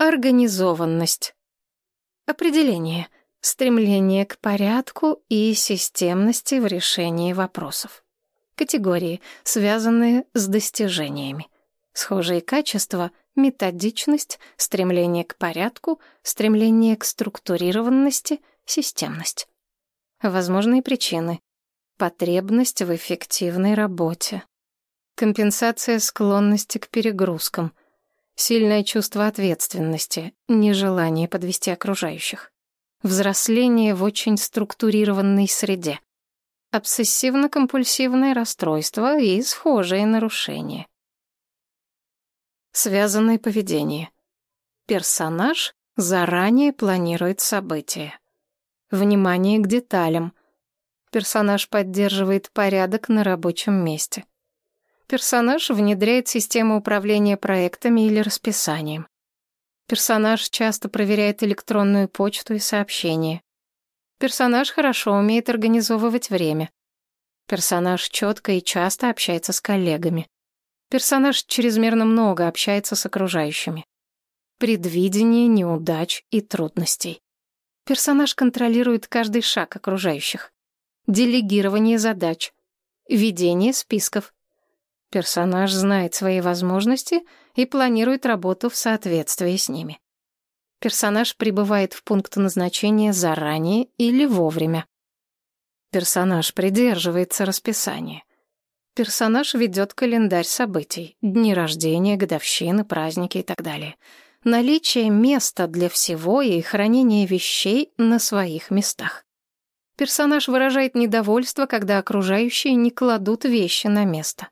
Организованность. Определение. Стремление к порядку и системности в решении вопросов. Категории, связанные с достижениями. Схожие качества — методичность, стремление к порядку, стремление к структурированности, системность. Возможные причины. Потребность в эффективной работе. Компенсация склонности к перегрузкам. Сильное чувство ответственности, нежелание подвести окружающих. Взросление в очень структурированной среде. Обсессивно-компульсивное расстройство и схожие нарушения. Связанное поведение. Персонаж заранее планирует события. Внимание к деталям. Персонаж поддерживает порядок на рабочем месте. Персонаж внедряет систему управления проектами или расписанием. Персонаж часто проверяет электронную почту и сообщения. Персонаж хорошо умеет организовывать время. Персонаж четко и часто общается с коллегами. Персонаж чрезмерно много общается с окружающими. Предвидение неудач и трудностей. Персонаж контролирует каждый шаг окружающих. Делегирование задач. Ведение списков. Персонаж знает свои возможности и планирует работу в соответствии с ними. Персонаж прибывает в пункт назначения заранее или вовремя. Персонаж придерживается расписания. Персонаж ведет календарь событий, дни рождения, годовщины, праздники и так далее. Наличие места для всего и хранение вещей на своих местах. Персонаж выражает недовольство, когда окружающие не кладут вещи на место.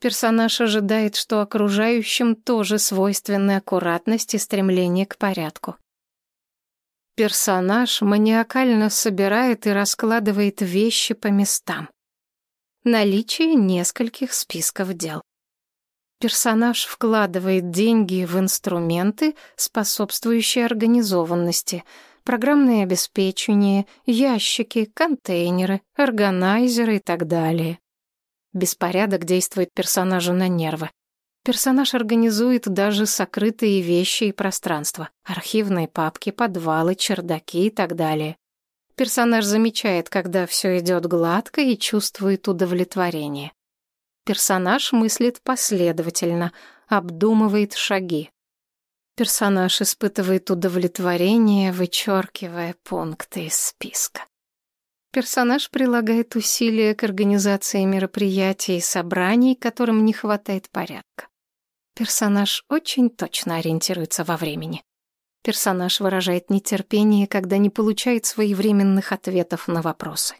Персонаж ожидает, что окружающим тоже свойственны аккуратность и стремление к порядку. Персонаж маниакально собирает и раскладывает вещи по местам. Наличие нескольких списков дел. Персонаж вкладывает деньги в инструменты, способствующие организованности, программное обеспечение, ящики, контейнеры, органайзеры и так далее. Беспорядок действует персонажу на нервы. Персонаж организует даже сокрытые вещи и пространства, архивные папки, подвалы, чердаки и так далее. Персонаж замечает, когда все идет гладко и чувствует удовлетворение. Персонаж мыслит последовательно, обдумывает шаги. Персонаж испытывает удовлетворение, вычеркивая пункты из списка. Персонаж прилагает усилия к организации мероприятий и собраний, которым не хватает порядка. Персонаж очень точно ориентируется во времени. Персонаж выражает нетерпение, когда не получает своевременных ответов на вопросы.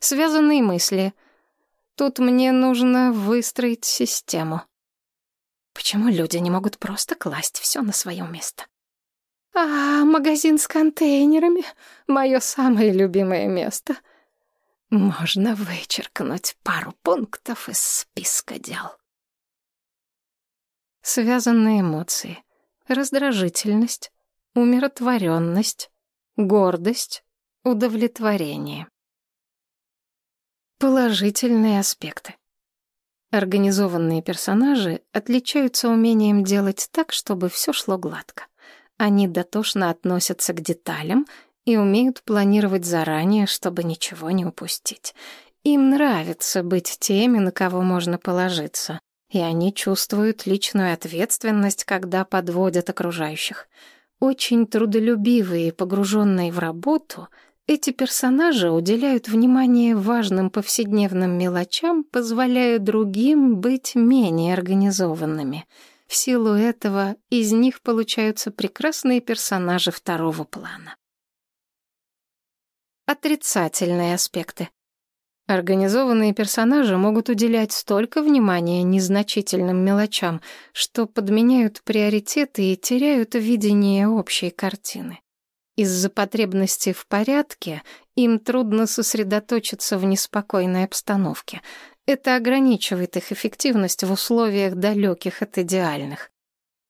Связанные мысли. Тут мне нужно выстроить систему. Почему люди не могут просто класть все на свое место? А, магазин с контейнерами — мое самое любимое место. Можно вычеркнуть пару пунктов из списка дел. Связанные эмоции. Раздражительность, умиротворенность, гордость, удовлетворение. Положительные аспекты. Организованные персонажи отличаются умением делать так, чтобы все шло гладко. Они дотошно относятся к деталям и умеют планировать заранее, чтобы ничего не упустить. Им нравится быть теми, на кого можно положиться, и они чувствуют личную ответственность, когда подводят окружающих. Очень трудолюбивые и погруженные в работу, эти персонажи уделяют внимание важным повседневным мелочам, позволяя другим быть менее организованными — в силу этого из них получаются прекрасные персонажи второго плана. Отрицательные аспекты. Организованные персонажи могут уделять столько внимания незначительным мелочам, что подменяют приоритеты и теряют видение общей картины. Из-за потребности в порядке им трудно сосредоточиться в неспокойной обстановке — это ограничивает их эффективность в условиях далеких от идеальных.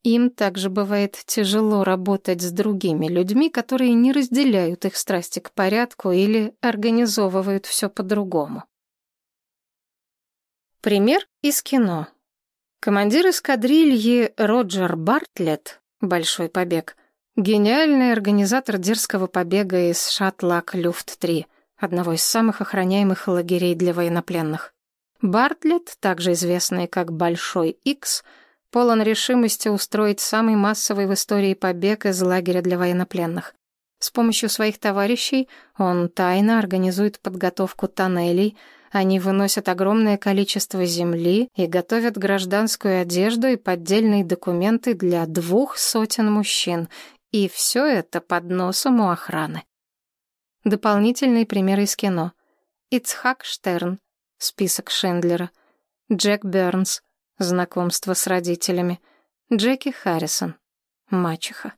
Им также бывает тяжело работать с другими людьми, которые не разделяют их страсти к порядку или организовывают все по-другому. Пример из кино. Командир эскадрильи Роджер Бартлетт Большой побег. Гениальный организатор дерзкого побега из Шатлак-Люфт-3, одного из самых охраняемых лагерей для военнопленных. Бартлетт, также известный как Большой Икс, полон решимости устроить самый массовый в истории побег из лагеря для военнопленных. С помощью своих товарищей он тайно организует подготовку тоннелей, они выносят огромное количество земли и готовят гражданскую одежду и поддельные документы для двух сотен мужчин, и все это под носом у охраны. Дополнительные примеры из кино. Ицхак Штерн, список Шиндлера, Джек Бернс, знакомство с родителями, Джеки Харрисон, мачеха.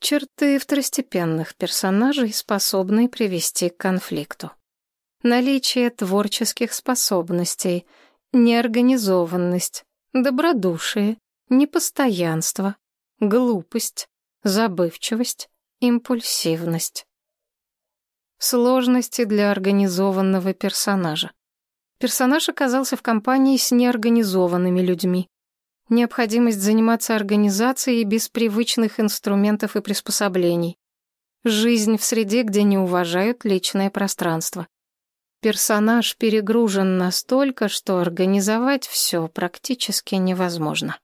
Черты второстепенных персонажей, способные привести к конфликту. Наличие творческих способностей, неорганизованность, добродушие, непостоянство, глупость, забывчивость, импульсивность. Сложности для организованного персонажа. Персонаж оказался в компании с неорганизованными людьми необходимость заниматься организацией без привычных инструментов и приспособлений, жизнь в среде, где не уважают личное пространство. Персонаж перегружен настолько, что организовать все практически невозможно.